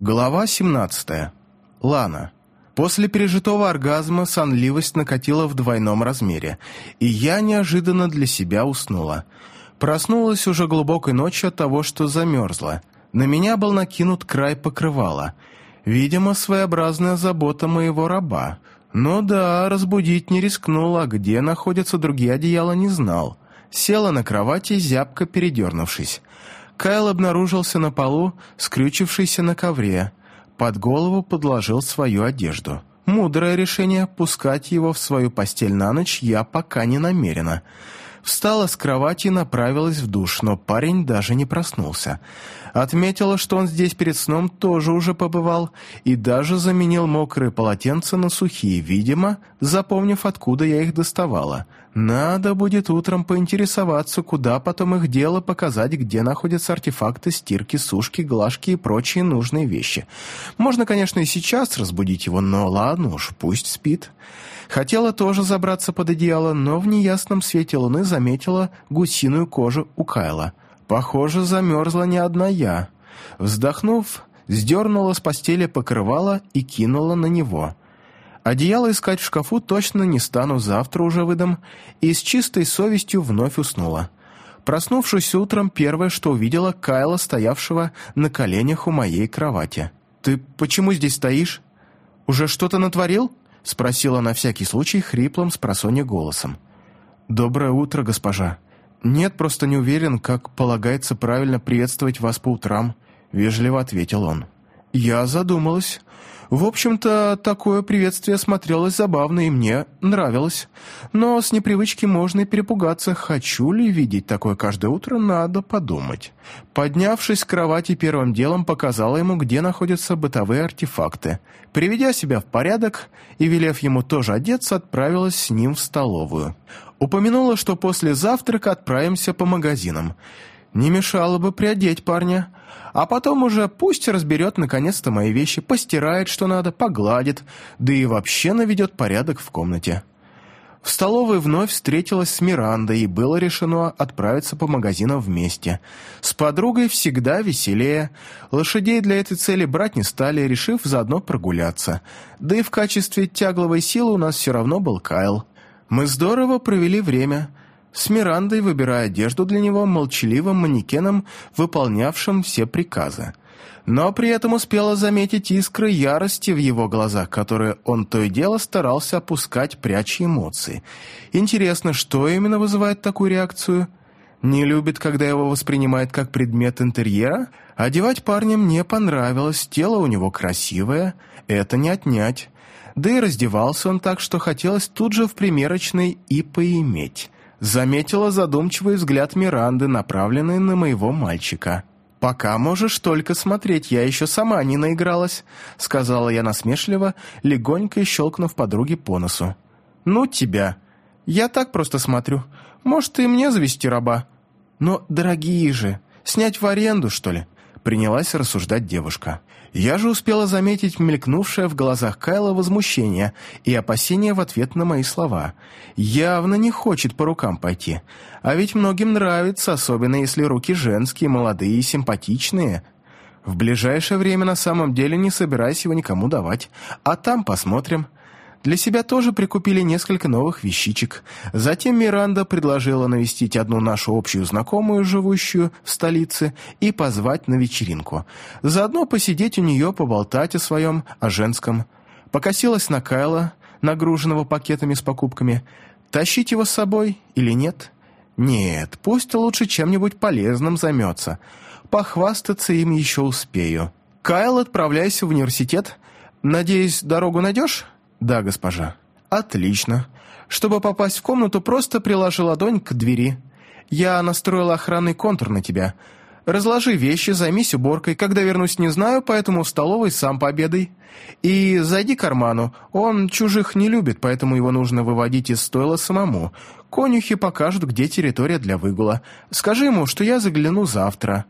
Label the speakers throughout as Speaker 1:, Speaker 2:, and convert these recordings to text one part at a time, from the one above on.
Speaker 1: Глава 17. Лана. После пережитого оргазма сонливость накатила в двойном размере, и я неожиданно для себя уснула. Проснулась уже глубокой ночью от того, что замерзла. На меня был накинут край покрывала. Видимо, своеобразная забота моего раба. Но да, разбудить не рискнула, где находятся другие одеяла не знал. Села на кровати, зябко передернувшись. Кайл обнаружился на полу, скрючившийся на ковре. Под голову подложил свою одежду. Мудрое решение пускать его в свою постель на ночь я пока не намерена. Встала с кровати и направилась в душ, но парень даже не проснулся. Отметила, что он здесь перед сном тоже уже побывал и даже заменил мокрые полотенца на сухие, видимо, запомнив, откуда я их доставала. Надо будет утром поинтересоваться, куда потом их дело, показать, где находятся артефакты стирки, сушки, глажки и прочие нужные вещи. Можно, конечно, и сейчас разбудить его, но ладно уж, пусть спит. Хотела тоже забраться под одеяло, но в неясном свете луны заметила гусиную кожу у Кайла. Похоже, замерзла не одна я. Вздохнув, сдернула с постели покрывало и кинула на него. Одеяло искать в шкафу точно не стану, завтра уже выдам, и с чистой совестью вновь уснула. Проснувшись утром, первое, что увидела, Кайла, стоявшего на коленях у моей кровати. «Ты почему здесь стоишь? Уже что-то натворил?» — спросила на всякий случай хриплым с голосом. «Доброе утро, госпожа. Нет, просто не уверен, как полагается правильно приветствовать вас по утрам», — вежливо ответил он. Я задумалась. В общем-то, такое приветствие смотрелось забавно и мне нравилось. Но с непривычки можно и перепугаться. Хочу ли видеть такое каждое утро, надо подумать. Поднявшись с кровати, первым делом показала ему, где находятся бытовые артефакты. Приведя себя в порядок и велев ему тоже одеться, отправилась с ним в столовую. Упомянула, что после завтрака отправимся по магазинам. Не мешало бы приодеть парня, а потом уже пусть разберет наконец-то мои вещи, постирает, что надо, погладит, да и вообще наведет порядок в комнате. В столовой вновь встретилась с Мирандой, и было решено отправиться по магазинам вместе. С подругой всегда веселее. Лошадей для этой цели брать не стали, решив заодно прогуляться. Да и в качестве тягловой силы у нас все равно был Кайл. Мы здорово провели время – с Мирандой, выбирая одежду для него, молчаливым манекеном, выполнявшим все приказы. Но при этом успела заметить искры ярости в его глазах, которые он то и дело старался опускать, пряча эмоции. Интересно, что именно вызывает такую реакцию? Не любит, когда его воспринимают как предмет интерьера? Одевать парня мне понравилось, тело у него красивое, это не отнять. Да и раздевался он так, что хотелось тут же в примерочной и поиметь заметила задумчивый взгляд Миранды, направленный на моего мальчика. «Пока можешь только смотреть, я еще сама не наигралась», — сказала я насмешливо, легонько щелкнув подруге по носу. «Ну тебя! Я так просто смотрю. Может, и мне завести раба?» «Но, дорогие же, снять в аренду, что ли?» — принялась рассуждать девушка. Я же успела заметить мелькнувшее в глазах Кайла возмущение и опасение в ответ на мои слова. Явно не хочет по рукам пойти. А ведь многим нравится, особенно если руки женские, молодые и симпатичные. В ближайшее время на самом деле не собираюсь его никому давать. А там посмотрим. Для себя тоже прикупили несколько новых вещичек. Затем Миранда предложила навестить одну нашу общую знакомую, живущую в столице, и позвать на вечеринку. Заодно посидеть у нее, поболтать о своем, о женском. Покосилась на Кайла, нагруженного пакетами с покупками. Тащить его с собой или нет? Нет, пусть лучше чем-нибудь полезным займется. Похвастаться им еще успею. Кайл, отправляйся в университет. Надеюсь, дорогу найдешь?» «Да, госпожа». «Отлично. Чтобы попасть в комнату, просто приложи ладонь к двери. Я настроила охранный контур на тебя. Разложи вещи, займись уборкой. Когда вернусь, не знаю, поэтому в столовой сам пообедай. И зайди к карману. Он чужих не любит, поэтому его нужно выводить из стойла самому. Конюхи покажут, где территория для выгула. Скажи ему, что я загляну завтра».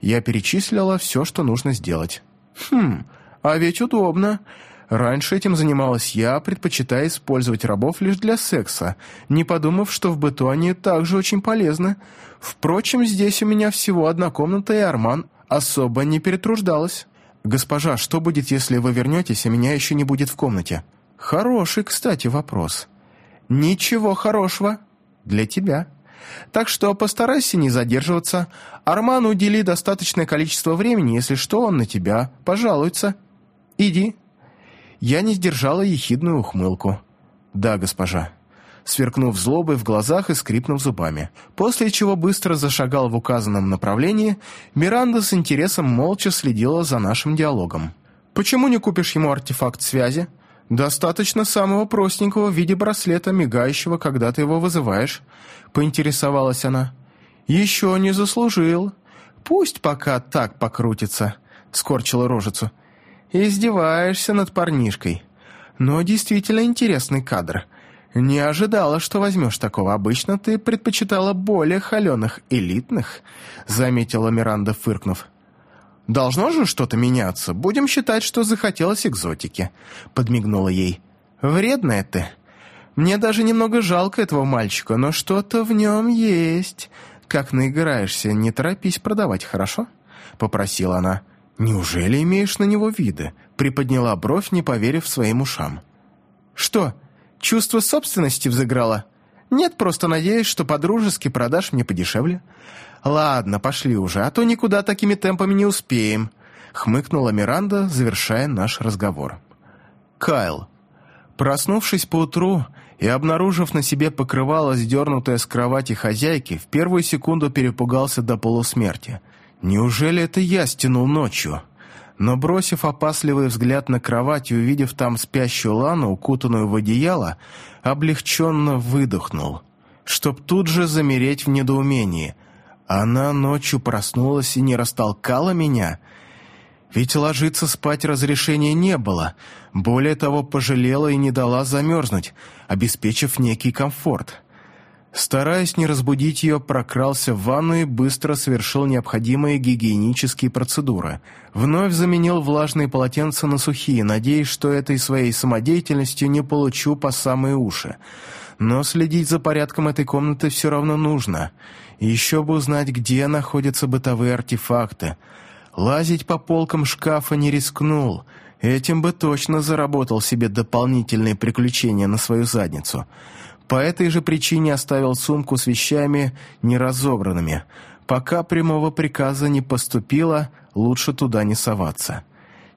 Speaker 1: Я перечислила все, что нужно сделать. «Хм, а ведь удобно. Раньше этим занималась я, предпочитая использовать рабов лишь для секса, не подумав, что в быту они также очень полезны. Впрочем, здесь у меня всего одна комната, и Арман особо не перетруждалась. «Госпожа, что будет, если вы вернетесь, а меня еще не будет в комнате?» «Хороший, кстати, вопрос». «Ничего хорошего. Для тебя. Так что постарайся не задерживаться. Арману удели достаточное количество времени, если что, он на тебя пожалуется. Иди». Я не сдержала ехидную ухмылку. «Да, госпожа» сверкнув злобой в глазах и скрипнув зубами. После чего быстро зашагал в указанном направлении, Миранда с интересом молча следила за нашим диалогом. «Почему не купишь ему артефакт связи? Достаточно самого простенького в виде браслета, мигающего, когда ты его вызываешь», — поинтересовалась она. «Еще не заслужил. Пусть пока так покрутится», — скорчила рожицу. «Издеваешься над парнишкой. Но действительно интересный кадр». «Не ожидала, что возьмешь такого. Обычно ты предпочитала более холеных, элитных», — заметила Миранда, фыркнув. «Должно же что-то меняться. Будем считать, что захотелось экзотики», — подмигнула ей. «Вредная ты. Мне даже немного жалко этого мальчика, но что-то в нем есть. Как наиграешься, не торопись продавать, хорошо?» — попросила она. «Неужели имеешь на него виды?» — приподняла бровь, не поверив своим ушам. «Что?» Чувство собственности взыграло. Нет, просто надеюсь, что по-дружески продашь мне подешевле. Ладно, пошли уже, а то никуда такими темпами не успеем», — хмыкнула Миранда, завершая наш разговор. Кайл. Проснувшись поутру и обнаружив на себе покрывало, сдернутое с кровати хозяйки, в первую секунду перепугался до полусмерти. «Неужели это я стянул ночью?» но, бросив опасливый взгляд на кровать и увидев там спящую Лану, укутанную в одеяло, облегченно выдохнул, чтоб тут же замереть в недоумении. Она ночью проснулась и не растолкала меня? Ведь ложиться спать разрешения не было, более того, пожалела и не дала замерзнуть, обеспечив некий комфорт. Стараясь не разбудить ее, прокрался в ванну и быстро совершил необходимые гигиенические процедуры. Вновь заменил влажные полотенца на сухие, надеясь, что этой своей самодеятельностью не получу по самые уши. Но следить за порядком этой комнаты все равно нужно. еще бы узнать, где находятся бытовые артефакты. Лазить по полкам шкафа не рискнул. Этим бы точно заработал себе дополнительные приключения на свою задницу. По этой же причине оставил сумку с вещами неразобранными. Пока прямого приказа не поступило, лучше туда не соваться.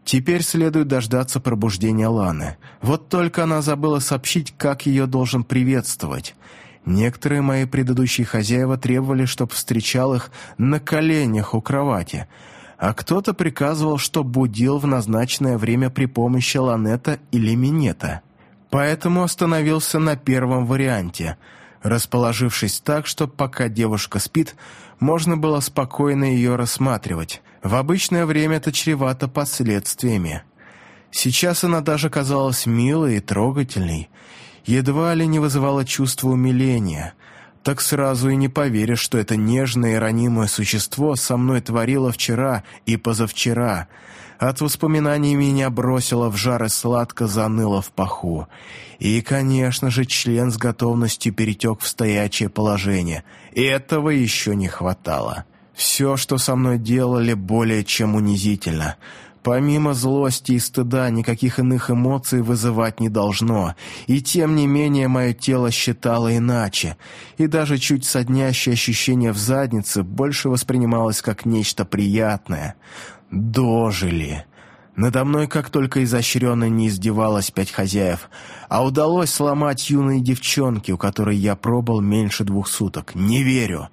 Speaker 1: Теперь следует дождаться пробуждения Ланы. Вот только она забыла сообщить, как ее должен приветствовать. Некоторые мои предыдущие хозяева требовали, чтобы встречал их на коленях у кровати, а кто-то приказывал, чтобы будил в назначенное время при помощи ланета или минета поэтому остановился на первом варианте, расположившись так, что пока девушка спит, можно было спокойно ее рассматривать. В обычное время это чревато последствиями. Сейчас она даже казалась милой и трогательной, едва ли не вызывала чувство умиления. Так сразу и не поверишь, что это нежное и ранимое существо со мной творило вчера и позавчера — от воспоминаний меня бросило в жар и сладко заныло в паху. И, конечно же, член с готовностью перетек в стоячее положение. Этого еще не хватало. Все, что со мной делали, более чем унизительно. Помимо злости и стыда, никаких иных эмоций вызывать не должно. И тем не менее, мое тело считало иначе. И даже чуть соднящее ощущение в заднице больше воспринималось как нечто приятное. Дожили. Надо мной как только изощренно не издевалась пять хозяев, а удалось сломать юной девчонке, у которой я пробыл меньше двух суток. Не верю.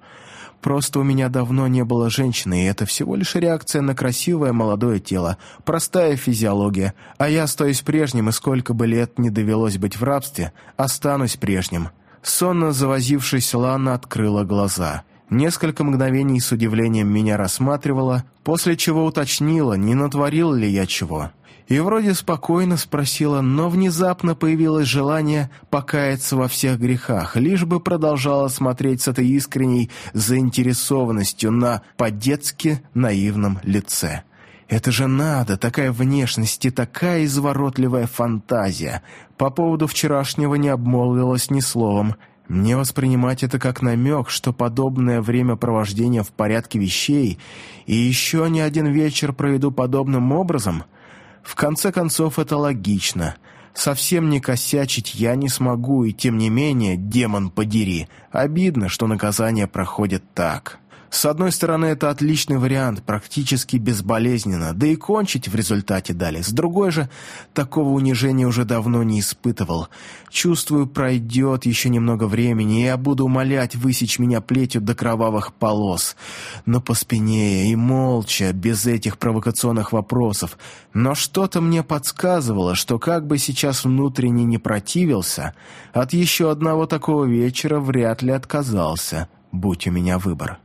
Speaker 1: Просто у меня давно не было женщины, и это всего лишь реакция на красивое молодое тело, простая физиология, а я остаюсь прежним, и сколько бы лет не довелось быть в рабстве, останусь прежним. Сонно завозившись, Лана открыла глаза — Несколько мгновений с удивлением меня рассматривала, после чего уточнила, не натворил ли я чего. И вроде спокойно спросила, но внезапно появилось желание покаяться во всех грехах, лишь бы продолжала смотреть с этой искренней заинтересованностью на по-детски наивном лице. Это же надо, такая внешность и такая изворотливая фантазия. По поводу вчерашнего не обмолвилась ни словом, Мне воспринимать это как намек, что подобное времяпровождение в порядке вещей, и еще не один вечер проведу подобным образом? В конце концов, это логично. Совсем не косячить я не смогу, и тем не менее, демон подери, обидно, что наказание проходит так». С одной стороны, это отличный вариант, практически безболезненно, да и кончить в результате дали. С другой же, такого унижения уже давно не испытывал. Чувствую, пройдет еще немного времени, и я буду умолять высечь меня плетью до кровавых полос. Но по спине и молча, без этих провокационных вопросов. Но что-то мне подсказывало, что как бы сейчас внутренне не противился, от еще одного такого вечера вряд ли отказался, будь у меня выбор.